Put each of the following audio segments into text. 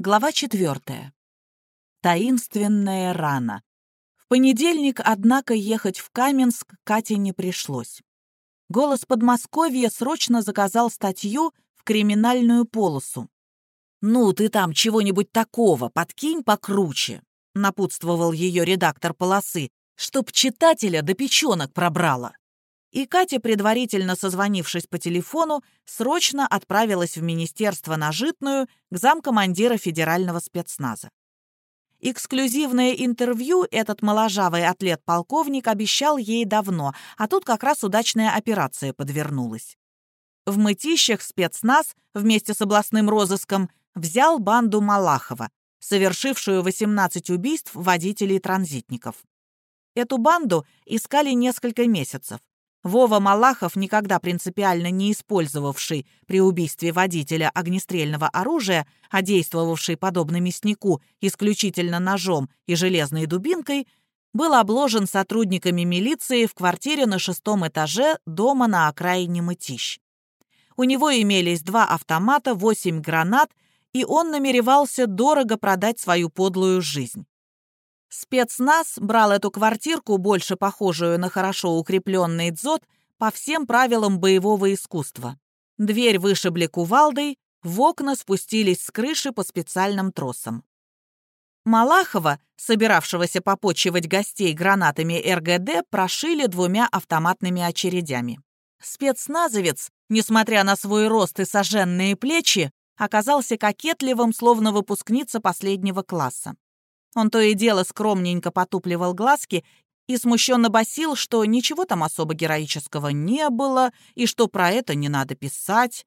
Глава четвертая. Таинственная рана. В понедельник, однако, ехать в Каменск Кате не пришлось. Голос Подмосковья срочно заказал статью в криминальную полосу. «Ну, ты там чего-нибудь такого подкинь покруче», — напутствовал ее редактор полосы, «чтоб читателя до печенок пробрала». И Катя, предварительно созвонившись по телефону, срочно отправилась в министерство на Житную к замкомандира федерального спецназа. Эксклюзивное интервью этот моложавый атлет-полковник обещал ей давно, а тут как раз удачная операция подвернулась. В Мытищах спецназ вместе с областным розыском взял банду Малахова, совершившую 18 убийств водителей-транзитников. Эту банду искали несколько месяцев. Вова Малахов, никогда принципиально не использовавший при убийстве водителя огнестрельного оружия, а действовавший, подобно мяснику, исключительно ножом и железной дубинкой, был обложен сотрудниками милиции в квартире на шестом этаже дома на окраине Мытищ. У него имелись два автомата, восемь гранат, и он намеревался дорого продать свою подлую жизнь. Спецназ брал эту квартирку, больше похожую на хорошо укрепленный дзот, по всем правилам боевого искусства. Дверь вышибли кувалдой, в окна спустились с крыши по специальным тросам. Малахова, собиравшегося попочивать гостей гранатами РГД, прошили двумя автоматными очередями. Спецназовец, несмотря на свой рост и соженные плечи, оказался кокетливым, словно выпускница последнего класса. Он то и дело скромненько потупливал глазки и смущенно басил, что ничего там особо героического не было и что про это не надо писать.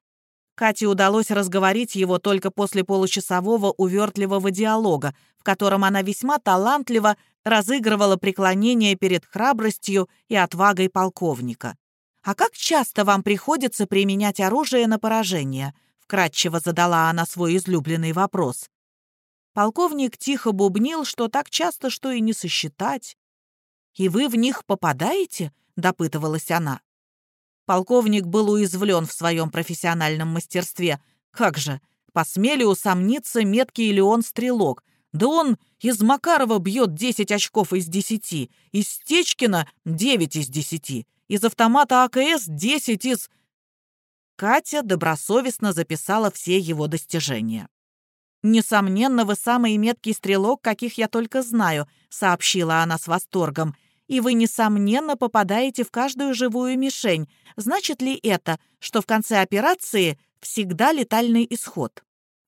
Кате удалось разговорить его только после получасового увертливого диалога, в котором она весьма талантливо разыгрывала преклонение перед храбростью и отвагой полковника. «А как часто вам приходится применять оружие на поражение?» — вкратчиво задала она свой излюбленный вопрос. Полковник тихо бубнил, что так часто, что и не сосчитать. «И вы в них попадаете?» — допытывалась она. Полковник был уязвлен в своем профессиональном мастерстве. Как же, посмели усомниться, меткий ли он стрелок. Да он из Макарова бьет 10 очков из 10, из Стечкина — 9 из 10, из автомата АКС — 10 из... Катя добросовестно записала все его достижения. «Несомненно, вы самый меткий стрелок, каких я только знаю», — сообщила она с восторгом. «И вы, несомненно, попадаете в каждую живую мишень. Значит ли это, что в конце операции всегда летальный исход?»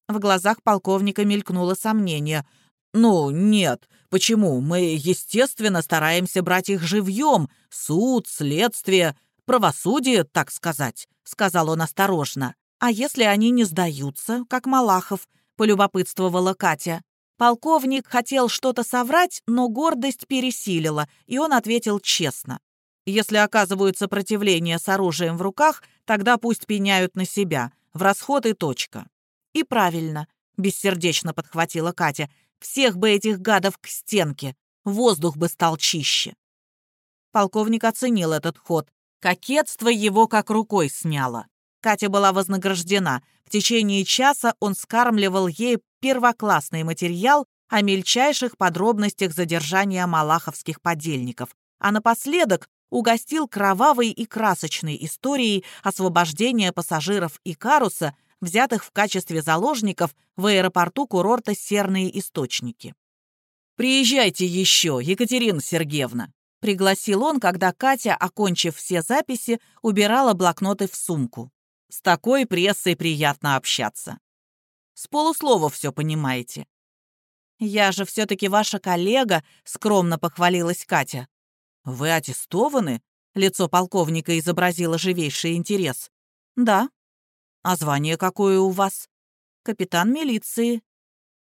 В глазах полковника мелькнуло сомнение. «Ну, нет. Почему? Мы, естественно, стараемся брать их живьем. Суд, следствие, правосудие, так сказать», — сказал он осторожно. «А если они не сдаются, как Малахов?» — полюбопытствовала Катя. Полковник хотел что-то соврать, но гордость пересилила, и он ответил честно. «Если оказывают сопротивление с оружием в руках, тогда пусть пеняют на себя, в расход и точка». «И правильно», — бессердечно подхватила Катя, «всех бы этих гадов к стенке, воздух бы стал чище». Полковник оценил этот ход. Кокетство его как рукой сняло. Катя была вознаграждена. В течение часа он скармливал ей первоклассный материал о мельчайших подробностях задержания малаховских подельников, а напоследок угостил кровавой и красочной историей освобождения пассажиров Икаруса, взятых в качестве заложников в аэропорту курорта Серные Источники. «Приезжайте еще, Екатерина Сергеевна», — пригласил он, когда Катя, окончив все записи, убирала блокноты в сумку. С такой прессой приятно общаться. С полуслова все понимаете. «Я же все-таки ваша коллега», — скромно похвалилась Катя. «Вы аттестованы?» — лицо полковника изобразило живейший интерес. «Да». «А звание какое у вас?» «Капитан милиции».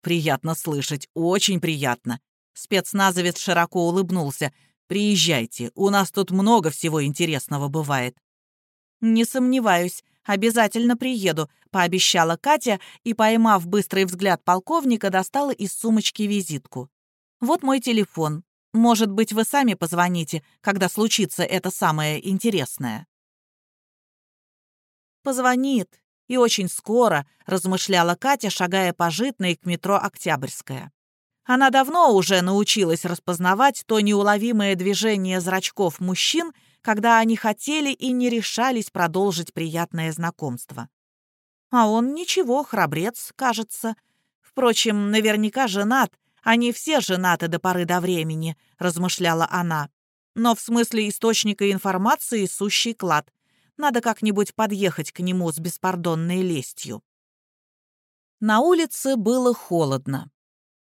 «Приятно слышать, очень приятно». Спецназовец широко улыбнулся. «Приезжайте, у нас тут много всего интересного бывает». «Не сомневаюсь. Обязательно приеду», — пообещала Катя и, поймав быстрый взгляд полковника, достала из сумочки визитку. «Вот мой телефон. Может быть, вы сами позвоните, когда случится это самое интересное». «Позвонит. И очень скоро, размышляла Катя, шагая по житной к метро Октябрьская. Она давно уже научилась распознавать то неуловимое движение зрачков мужчин, когда они хотели и не решались продолжить приятное знакомство. А он ничего, храбрец, кажется. Впрочем, наверняка женат, они все женаты до поры до времени, размышляла она. Но в смысле источника информации сущий клад. Надо как-нибудь подъехать к нему с беспардонной лестью. На улице было холодно.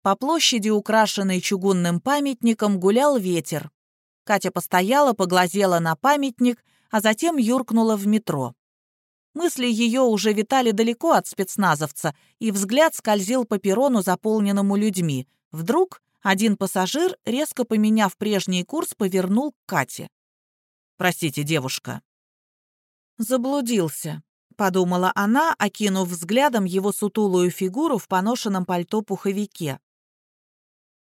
По площади, украшенной чугунным памятником, гулял ветер. Катя постояла, поглазела на памятник, а затем юркнула в метро. Мысли ее уже витали далеко от спецназовца, и взгляд скользил по перрону, заполненному людьми. Вдруг один пассажир, резко поменяв прежний курс, повернул к Кате. «Простите, девушка». «Заблудился», — подумала она, окинув взглядом его сутулую фигуру в поношенном пальто-пуховике.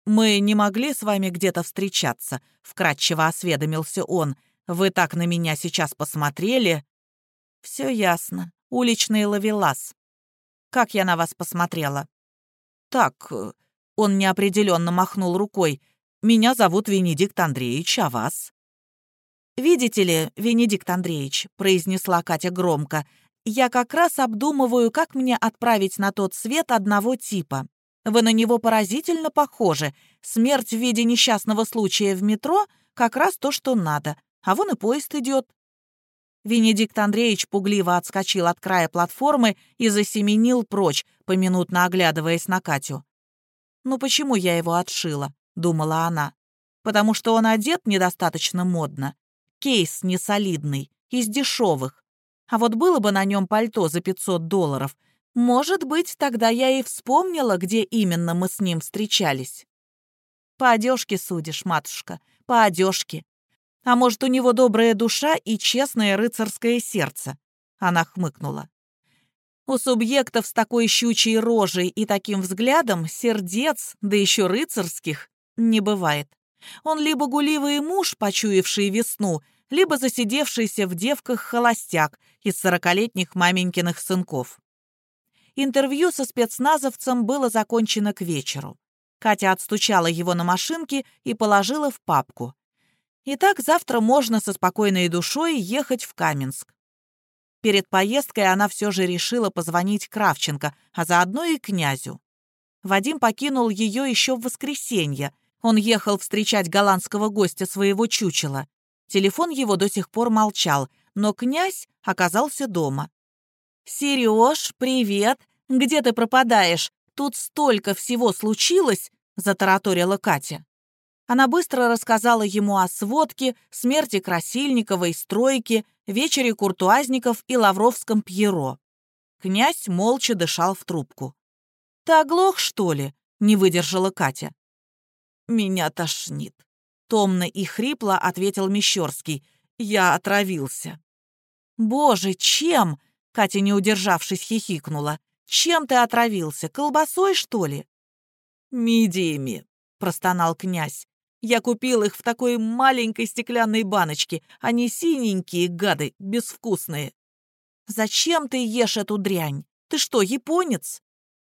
«Мы не могли с вами где-то встречаться», — вкратчиво осведомился он. «Вы так на меня сейчас посмотрели». «Все ясно. Уличный ловелас. Как я на вас посмотрела?» «Так...» э, — он неопределенно махнул рукой. «Меня зовут Венедикт Андреевич, а вас?» «Видите ли, Венедикт Андреевич», — произнесла Катя громко, «я как раз обдумываю, как мне отправить на тот свет одного типа. Вы на него поразительно похожи. Смерть в виде несчастного случая в метро — как раз то, что надо. А вон и поезд идет. Венедикт Андреевич пугливо отскочил от края платформы и засеменил прочь, поминутно оглядываясь на Катю. «Ну почему я его отшила?» — думала она. «Потому что он одет недостаточно модно. Кейс несолидный, из дешевых. А вот было бы на нем пальто за 500 долларов — может быть, тогда я и вспомнила, где именно мы с ним встречались. По одежке судишь, матушка, по одежке. А может, у него добрая душа и честное рыцарское сердце? Она хмыкнула. У субъектов с такой щучьей рожей и таким взглядом сердец, да еще рыцарских, не бывает. Он либо гуливый муж, почуявший весну, либо засидевшийся в девках холостяк из сорокалетних маменькиных сынков. Интервью со спецназовцем было закончено к вечеру. Катя отстучала его на машинке и положила в папку. Итак, завтра можно со спокойной душой ехать в Каменск. Перед поездкой она все же решила позвонить Кравченко, а заодно и князю. Вадим покинул ее еще в воскресенье. Он ехал встречать голландского гостя своего чучела. Телефон его до сих пор молчал, но князь оказался дома. «Сереж, привет! Где ты пропадаешь? Тут столько всего случилось!» — затараторила Катя. Она быстро рассказала ему о сводке, смерти Красильниковой, стройке, вечере Куртуазников и Лавровском Пьеро. Князь молча дышал в трубку. «Ты оглох, что ли?» — не выдержала Катя. «Меня тошнит», — томно и хрипло ответил Мещерский. «Я отравился». «Боже, чем?» Катя, не удержавшись, хихикнула. «Чем ты отравился? Колбасой, что ли?» «Мидиями», — простонал князь. «Я купил их в такой маленькой стеклянной баночке. Они синенькие, гады, безвкусные». «Зачем ты ешь эту дрянь? Ты что, японец?»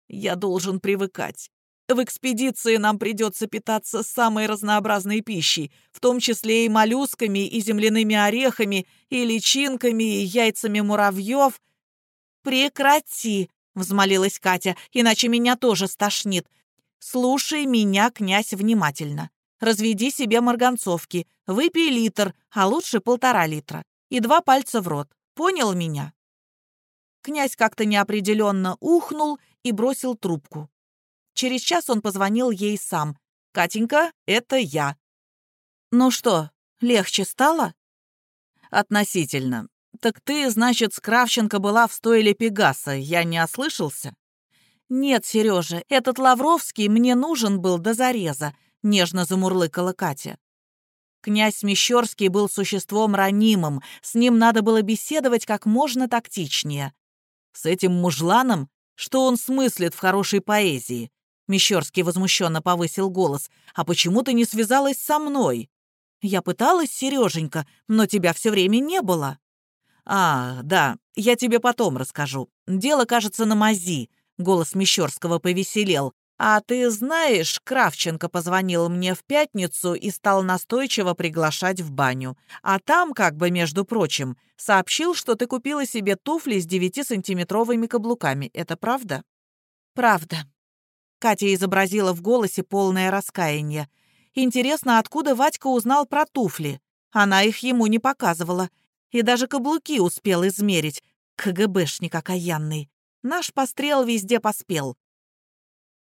«Я должен привыкать. В экспедиции нам придется питаться самой разнообразной пищей, в том числе и моллюсками, и земляными орехами, и личинками, и яйцами муравьев. «Прекрати!» — взмолилась Катя, «иначе меня тоже стошнит. Слушай меня, князь, внимательно. Разведи себе марганцовки, выпей литр, а лучше полтора литра, и два пальца в рот. Понял меня?» Князь как-то неопределенно ухнул и бросил трубку. Через час он позвонил ей сам. «Катенька, это я». «Ну что, легче стало?» «Относительно. Так ты, значит, с Кравченко была в стойле Пегаса, я не ослышался?» «Нет, Сережа, этот Лавровский мне нужен был до зареза», — нежно замурлыкала Катя. Князь Мещерский был существом ранимым, с ним надо было беседовать как можно тактичнее. С этим мужланом, что он смыслит в хорошей поэзии, Мещерский возмущенно повысил голос. «А почему ты не связалась со мной?» «Я пыталась, Сереженька, но тебя все время не было». «А, да, я тебе потом расскажу. Дело, кажется, на мази», — голос Мещерского повеселел. «А ты знаешь, Кравченко позвонил мне в пятницу и стал настойчиво приглашать в баню. А там, как бы, между прочим, сообщил, что ты купила себе туфли с 9-сантиметровыми каблуками. Это правда?» «Правда». Катя изобразила в голосе полное раскаяние. «Интересно, откуда Вадька узнал про туфли? Она их ему не показывала. И даже каблуки успел измерить. КГБшник окаянный. Наш пострел везде поспел.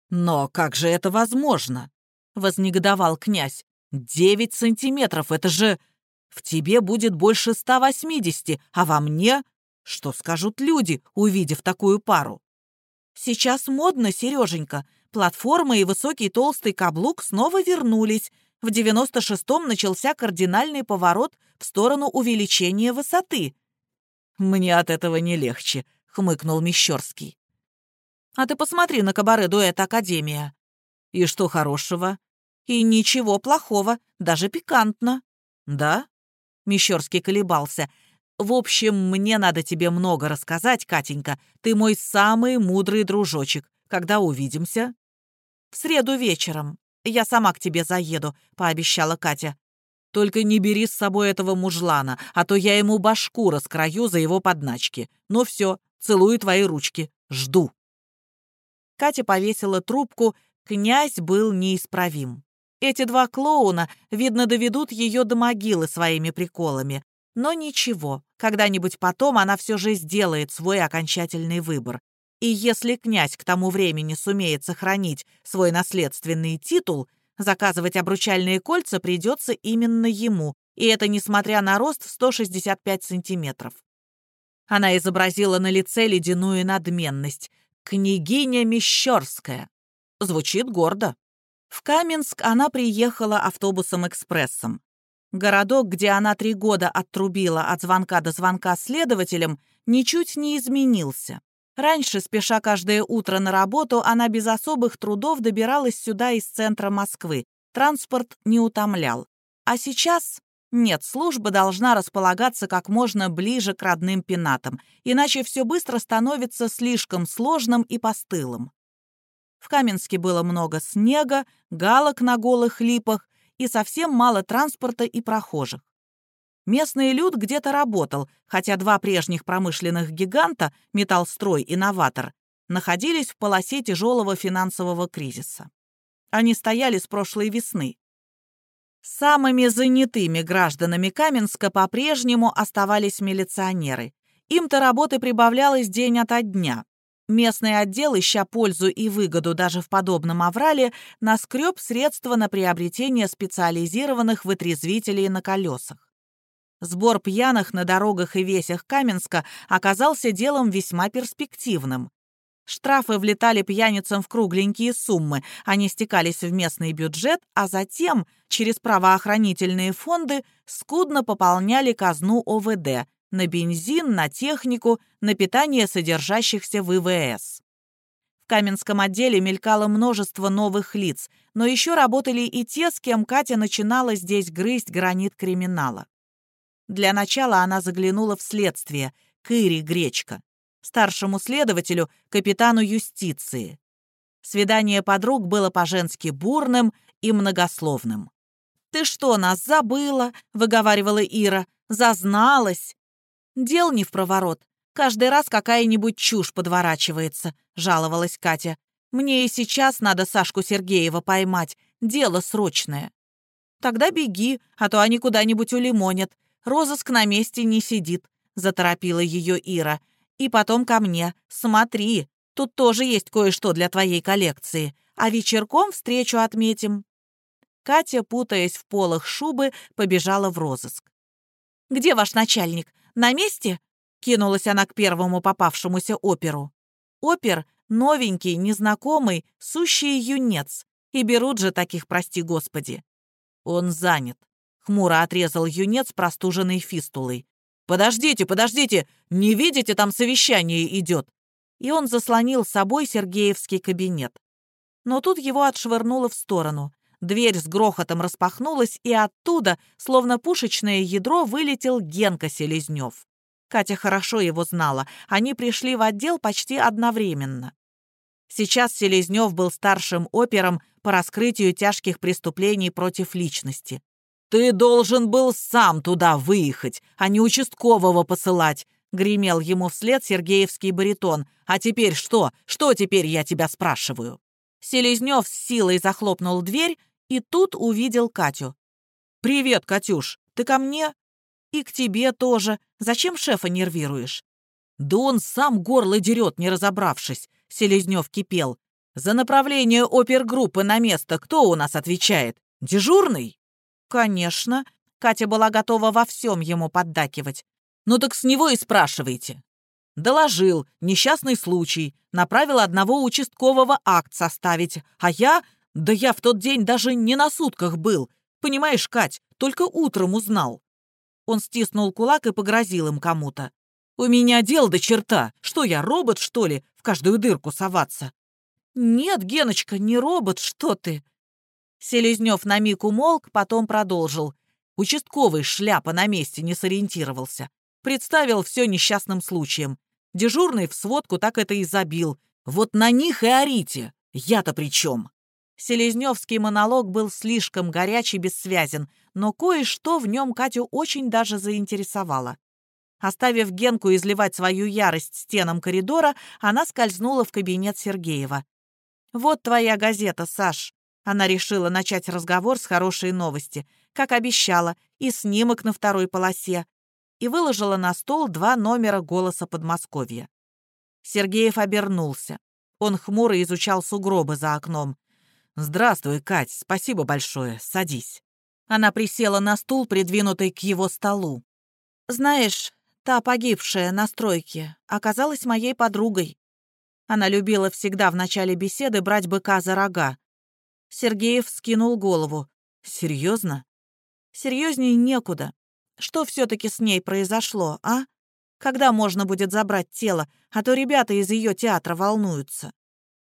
«Но как же это возможно?» — вознегодовал князь. «Девять сантиметров, это же... В тебе будет больше ста восьмидесяти, а во мне... Что скажут люди, увидев такую пару?» «Сейчас модно, Сереженька. Платформа и высокий толстый каблук снова вернулись. В девяносто шестом начался кардинальный поворот в сторону увеличения высоты». «Мне от этого не легче», — хмыкнул Мещерский. А ты посмотри на кабаре дуэт Академия. И что хорошего? И ничего плохого, даже пикантно. Да? Мещерский колебался. В общем, мне надо тебе много рассказать, Катенька. Ты мой самый мудрый дружочек. Когда увидимся? В среду вечером. Я сама к тебе заеду, пообещала Катя. Только не бери с собой этого мужлана, а то я ему башку раскрою за его подначки. Ну все, целую твои ручки. Жду. Катя повесила трубку, князь был неисправим. Эти два клоуна, видно, доведут ее до могилы своими приколами. Но ничего, когда-нибудь потом она все же сделает свой окончательный выбор. И если князь к тому времени сумеет сохранить свой наследственный титул, заказывать обручальные кольца придется именно ему, и это несмотря на рост в 165 сантиметров. Она изобразила на лице ледяную надменность. «Княгиня Мещерская». Звучит гордо. В Каменск она приехала автобусом-экспрессом. Городок, где она три года оттрубила от звонка до звонка следователям, ничуть не изменился. Раньше, спеша каждое утро на работу, она без особых трудов добиралась сюда из центра Москвы. Транспорт не утомлял. А сейчас нет, служба должна располагаться как можно ближе к родным пенатам, иначе все быстро становится слишком сложным и постылым. В Каменске было много снега, галок на голых липах и совсем мало транспорта и прохожих. Местный люд где-то работал, хотя два прежних промышленных гиганта, Металлстрой и Новатор, находились в полосе тяжелого финансового кризиса. Они стояли с прошлой весны. Самыми занятыми гражданами Каменска по-прежнему оставались милиционеры. Им-то работы прибавлялось день ото дня. Местный отдел, ища пользу и выгоду даже в подобном аврале, наскреб средства на приобретение специализированных вытрезвителей на колесах. Сбор пьяных на дорогах и весях Каменска оказался делом весьма перспективным. Штрафы влетали пьяницам в кругленькие суммы, они стекались в местный бюджет, а затем, через правоохранительные фонды, скудно пополняли казну ОВД на бензин, на технику, на питание содержащихся в ИВС. В Каменском отделе мелькало множество новых лиц, но еще работали и те, с кем Катя начинала здесь грызть гранит криминала. Для начала она заглянула в следствие, к Ире Гречко старшему следователю, капитану юстиции. Свидание подруг было по-женски бурным и многословным. «Ты что, нас забыла?» — выговаривала Ира. «Зазналась!» «Дел не в проворот. Каждый раз какая-нибудь чушь подворачивается», — жаловалась Катя. «Мне и сейчас надо Сашку Сергеева поймать. Дело срочное». «Тогда беги, а то они куда-нибудь улимонят. Розыск на месте не сидит», — заторопила ее Ира. И потом ко мне. Смотри, тут тоже есть кое-что для твоей коллекции. А вечерком встречу отметим». Катя, путаясь в полах шубы, побежала в розыск. «Где ваш начальник? На месте?» Кинулась она к первому попавшемуся оперу. Опер — новенький, незнакомый, сущий юнец. И берут же таких, прости господи. Он занят. Хмуро отрезал юнец, простуженный фистулой. «Подождите, подождите! Не видите, там совещание идет!» И он заслонил собой Сергеевский кабинет. Но тут его отшвырнуло в сторону. Дверь с грохотом распахнулась, и оттуда, словно пушечное ядро, вылетел Генка Селезнев. Катя хорошо его знала. Они пришли в отдел почти одновременно. Сейчас Селезнев был старшим опером по раскрытию тяжких преступлений против личности. «Ты должен был сам туда выехать, а не участкового посылать», — гремел ему вслед Сергеевский баритон. «А теперь что? Что теперь, я тебя спрашиваю?» Селезнев с силой захлопнул дверь и тут увидел Катю. «Привет, Катюш, ты ко мне?» «И к тебе тоже. Зачем шефа нервируешь?» «Да он сам горло дерет, не разобравшись», — Селезнев кипел. «За направление опергруппы на место кто у нас отвечает? Дежурный?» «Конечно». Катя была готова во всем ему поддакивать. «Ну так с него и спрашивайте». Доложил, несчастный случай, направил одного участкового акт составить, а я... Да я в тот день даже не на сутках был. Понимаешь, Кать, только утром узнал. Он стиснул кулак и погрозил им кому-то. «У меня дел до черта. Что я, робот, что ли, в каждую дырку соваться?» «Нет, Геночка, не робот, что ты!» Селезнев на миг умолк, потом продолжил. Участковый шляпа на месте не сориентировался. Представил все несчастным случаем. Дежурный в сводку так это и забил. Вот на них и орите. Я-то при чем? Селезневский монолог был слишком горячий и бессвязен, но кое-что в нем Катю очень даже заинтересовало. Оставив Генку изливать свою ярость стенам коридора, она скользнула в кабинет Сергеева. «Вот твоя газета, Саш». Она решила начать разговор с хорошей новости, как обещала, и снимок на второй полосе, и выложила на стол два номера «Голоса Подмосковья». Сергеев обернулся. Он хмуро изучал сугробы за окном. «Здравствуй, Кать, спасибо большое, садись». Она присела на стул, придвинутый к его столу. «Знаешь, Та погибшая на стройке оказалась моей подругой. Она любила всегда в начале беседы брать быка за рога. Сергеев скинул голову. «Серьезно?» «Серьезней некуда. Что все-таки с ней произошло, а? Когда можно будет забрать тело, а то ребята из ее театра волнуются?»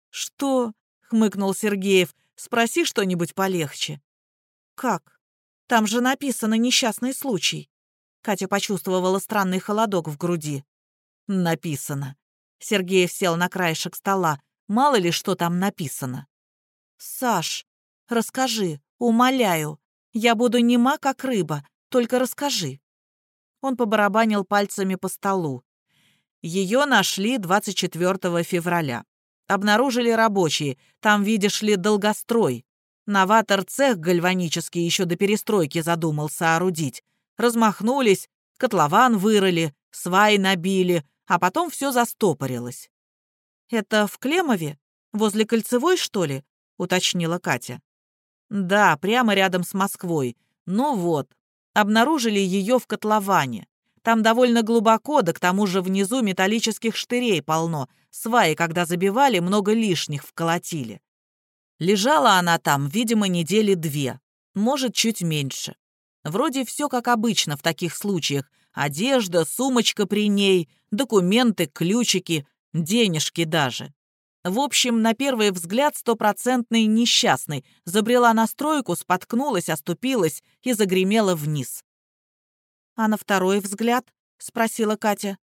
«Что?» — хмыкнул Сергеев. «Спроси что-нибудь полегче». «Как? Там же написано несчастный случай». Катя почувствовала странный холодок в груди. «Написано». Сергеев сел на краешек стола. Мало ли, что там написано. «Саш, расскажи, умоляю. Я буду нема, как рыба, только расскажи». Он побарабанил пальцами по столу. Ее нашли 24 февраля. Обнаружили рабочие. Там, видишь ли, долгострой. Новатор цех гальванический еще до перестройки задумал соорудить размахнулись, котлован вырыли, сваи набили, а потом все застопорилось. «Это в Клемове? Возле Кольцевой, что ли?» — уточнила Катя. «Да, прямо рядом с Москвой. Ну вот, обнаружили ее в котловане. Там довольно глубоко, да к тому же внизу металлических штырей полно. Сваи, когда забивали, много лишних вколотили. Лежала она там, видимо, недели две, может, чуть меньше. Вроде все как обычно в таких случаях. Одежда, сумочка при ней, документы, ключики, денежки даже. В общем, на первый взгляд стопроцентный несчастный. Забрела на стройку, споткнулась, оступилась и загремела вниз. «А на второй взгляд?» — спросила Катя.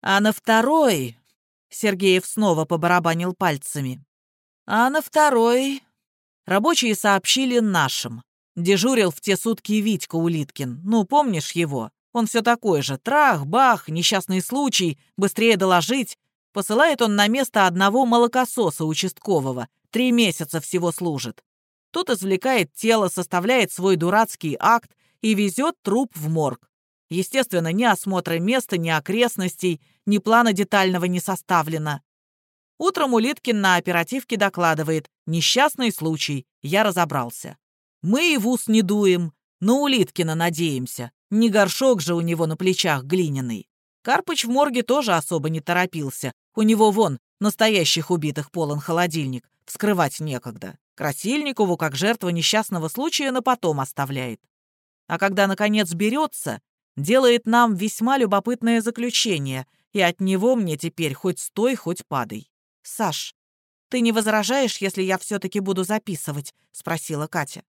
«А на второй...» — Сергеев снова побарабанил пальцами. «А на второй...» Рабочие сообщили нашим. Дежурил в те сутки Витька Улиткин. Ну, помнишь его? Он все такой же. Трах, бах, несчастный случай, быстрее доложить. Посылает он на место одного молокососа участкового. Три месяца всего служит. Тот извлекает тело, составляет свой дурацкий акт и везет труп в морг. Естественно, ни осмотра места, ни окрестностей, ни плана детального не составлено. Утром Улиткин на оперативке докладывает «Несчастный случай, я разобрался». Мы и в ус не дуем, на Улиткина надеемся. Не горшок же у него на плечах глиняный. Карпыч в морге тоже особо не торопился. У него вон, настоящих убитых полон холодильник. Вскрывать некогда. Красильникову, как жертва несчастного случая, на потом оставляет. А когда, наконец, берется, делает нам весьма любопытное заключение, и от него мне теперь хоть стой, хоть падай. «Саш, ты не возражаешь, если я все-таки буду записывать?» — спросила Катя.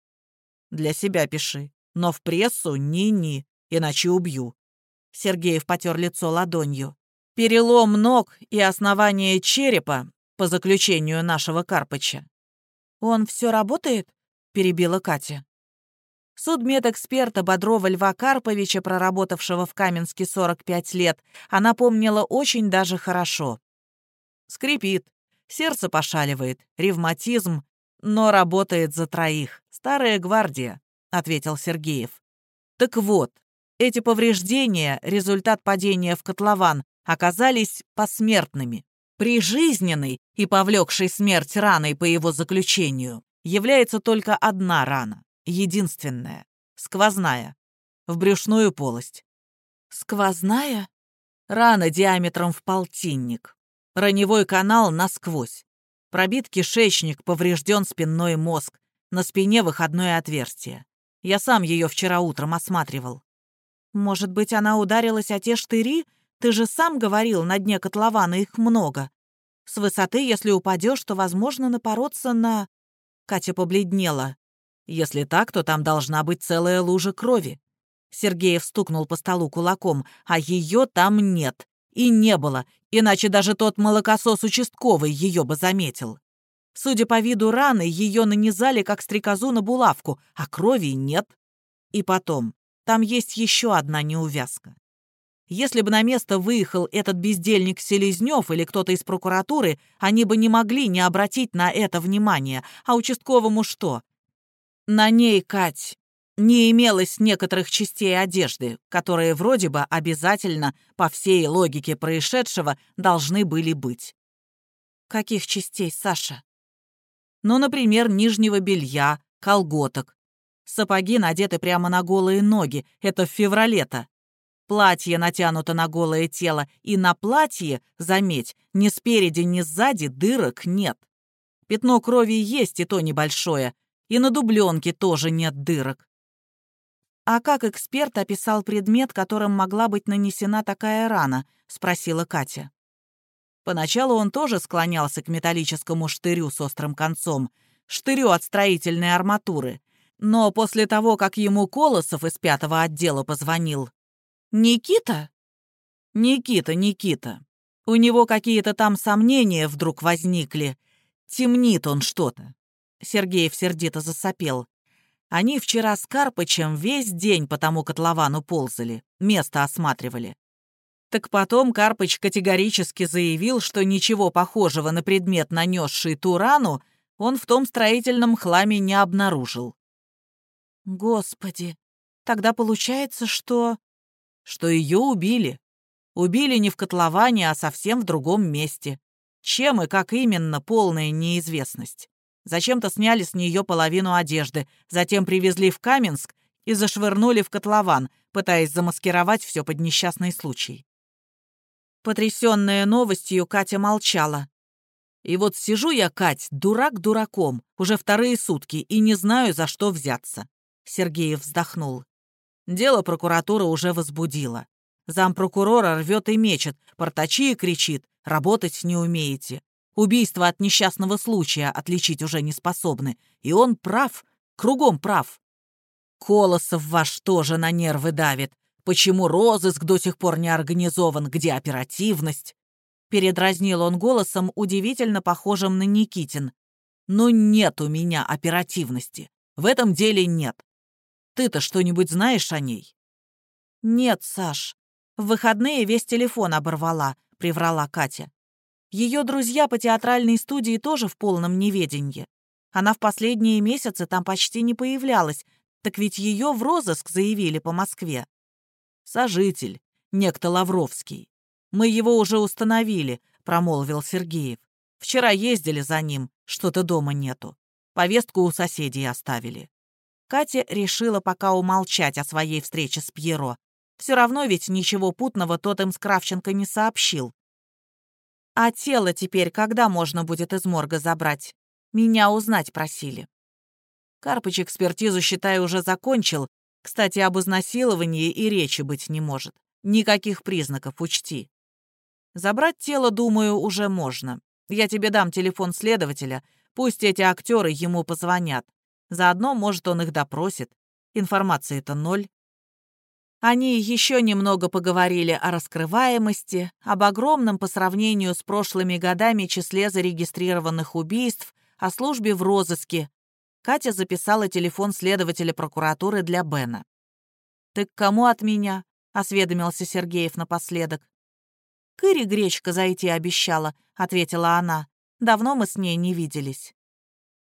Для себя пиши. Но в прессу ни-ни, иначе убью. Сергеев потер лицо ладонью. «Перелом ног и основание черепа, по заключению нашего Карпыча». «Он все работает?» — перебила Катя. Судмедэксперта Бодрова Льва Карповича, проработавшего в Каменске 45 лет, она помнила очень даже хорошо. Скрипит, сердце пошаливает, ревматизм, но работает за троих. Старая гвардия, ответил Сергеев. Так вот, эти повреждения, результат падения в котлован, оказались посмертными. Прижизненной и повлекшей смерть раной по его заключению является только одна рана единственная, сквозная, в брюшную полость. Сквозная? Рана диаметром в полтинник. Раневой канал насквозь. Пробит кишечник, поврежден спинной мозг. На спине выходное отверстие. Я сам ее вчера утром осматривал. Может быть, она ударилась о те штыри? Ты же сам говорил, на дне котлована их много. С высоты, если упадешь, то возможно напороться на... Катя побледнела. Если так, то там должна быть целая лужа крови. Сергеев стукнул по столу кулаком, а ее там нет. И не было, иначе даже тот молокосос участковый ее бы заметил. Судя по виду раны, ее нанизали как стрекозу на булавку, а крови нет. И потом, там есть еще одна неувязка. Если бы на место выехал этот бездельник Селезнев или кто-то из прокуратуры, они бы не могли не обратить на это внимание. А участковому что? На ней, Кать, не имелось некоторых частей одежды, которые вроде бы обязательно, по всей логике происшедшего, должны были быть. Каких частей, Саша? Ну, например, нижнего белья, колготок. Сапоги надеты прямо на голые ноги, это в феврале-то. Платье натянуто на голое тело, и на платье, заметь, ни спереди, ни сзади дырок нет. Пятно крови есть, и то небольшое, и на дубленке тоже нет дырок. «А как эксперт описал предмет, которым могла быть нанесена такая рана?» — спросила Катя. Поначалу он тоже склонялся к металлическому штырю с острым концом, штырю от строительной арматуры. Но после того, как ему Колосов из пятого отдела позвонил... «Никита?» «Никита, Никита. У него какие-то там сомнения вдруг возникли. Темнит он что-то. Сергеев сердито засопел. Они вчера с Карпычем весь день по тому котловану ползали, место осматривали. Так потом Карпыч категорически заявил, что ничего похожего на предмет, нанесший ту рану, он в том строительном хламе не обнаружил. Господи, тогда получается, что... Что ее убили. Убили не в котловане, а совсем в другом месте. Чем и как именно, полная неизвестность. Зачем-то сняли с нее половину одежды, затем привезли в Каменск и зашвырнули в котлован, пытаясь замаскировать все под несчастный случай. Потрясенная новостью, Катя молчала. И вот сижу я, Кать, дурак дураком, уже вторые сутки, и не знаю, за что взяться. Сергеев вздохнул. Дело прокуратура уже возбудила. Зампрокурора рвет и мечет, портачи и кричит, работать не умеете. Убийство от несчастного случая отличить уже не способны. И он прав, кругом прав. Колосов ваш тоже на нервы давит. Почему розыск до сих пор не организован? Где оперативность?» Передразнил он голосом, удивительно похожим на Никитин. «Ну нет у меня оперативности. В этом деле нет. Ты-то что-нибудь знаешь о ней?» «Нет, Саш. В выходные весь телефон оборвала», — приврала Катя. Ее друзья по театральной студии тоже в полном неведении. Она в последние месяцы там почти не появлялась, так ведь ее в розыск заявили по Москве. «Сожитель, некто Лавровский. Мы его уже установили», — промолвил Сергеев. «Вчера ездили за ним, что-то дома нету. Повестку у соседей оставили». Катя решила пока умолчать о своей встрече с Пьеро. Все равно ведь ничего путного тот им с Кравченко не сообщил. А тело теперь когда можно будет из морга забрать? Меня узнать просили. Карпыч экспертизу, считай, уже закончил. Кстати, об изнасиловании и речи быть не может. Никаких признаков, учти. Забрать тело, думаю, уже можно. Я тебе дам телефон следователя. Пусть эти актеры ему позвонят. Заодно, может, он их допросит. Информации-то ноль. Они еще немного поговорили о раскрываемости, об огромном по сравнению с прошлыми годами числе зарегистрированных убийств, о службе в розыске. Катя записала телефон следователя прокуратуры для Бена. «Ты к кому от меня?» — осведомился Сергеев напоследок. «К Ире Гречка зайти обещала», — ответила она. «Давно мы с ней не виделись».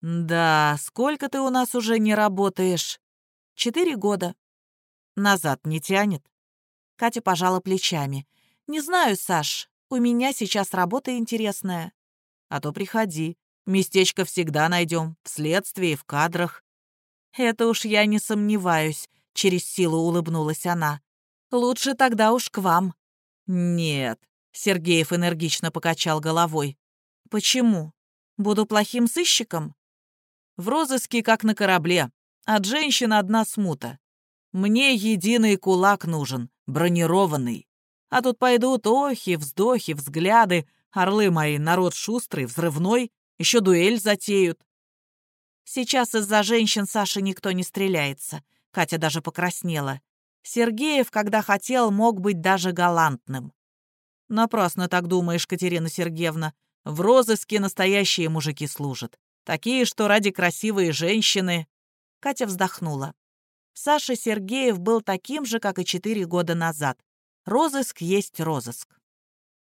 «Да, сколько ты у нас уже не работаешь?» «Четыре года». Назад не тянет?» Катя пожала плечами. «Не знаю, Саш, у меня сейчас работа интересная». «А то приходи. Местечко всегда найдем, в следствии, в кадрах». «Это уж я не сомневаюсь», — через силу улыбнулась она. «Лучше тогда уж к вам». «Нет», — Сергеев энергично покачал головой. «Почему? Буду плохим сыщиком?» «В розыске, как на корабле. От женщин одна смута. Мне единый кулак нужен, бронированный. А тут пойдут охи, вздохи, взгляды. Орлы мои, народ шустрый, взрывной, еще дуэль затеют. Сейчас из-за женщин Саши никто не стреляется. Катя даже покраснела. Сергеев, когда хотел, мог быть даже галантным. Напрасно так думаешь, Катерина Сергеевна. В розыске настоящие мужики служат. Такие, что ради красивой женщины... Катя вздохнула. Саша Сергеев был таким же, как и четыре года назад. Розыск есть розыск.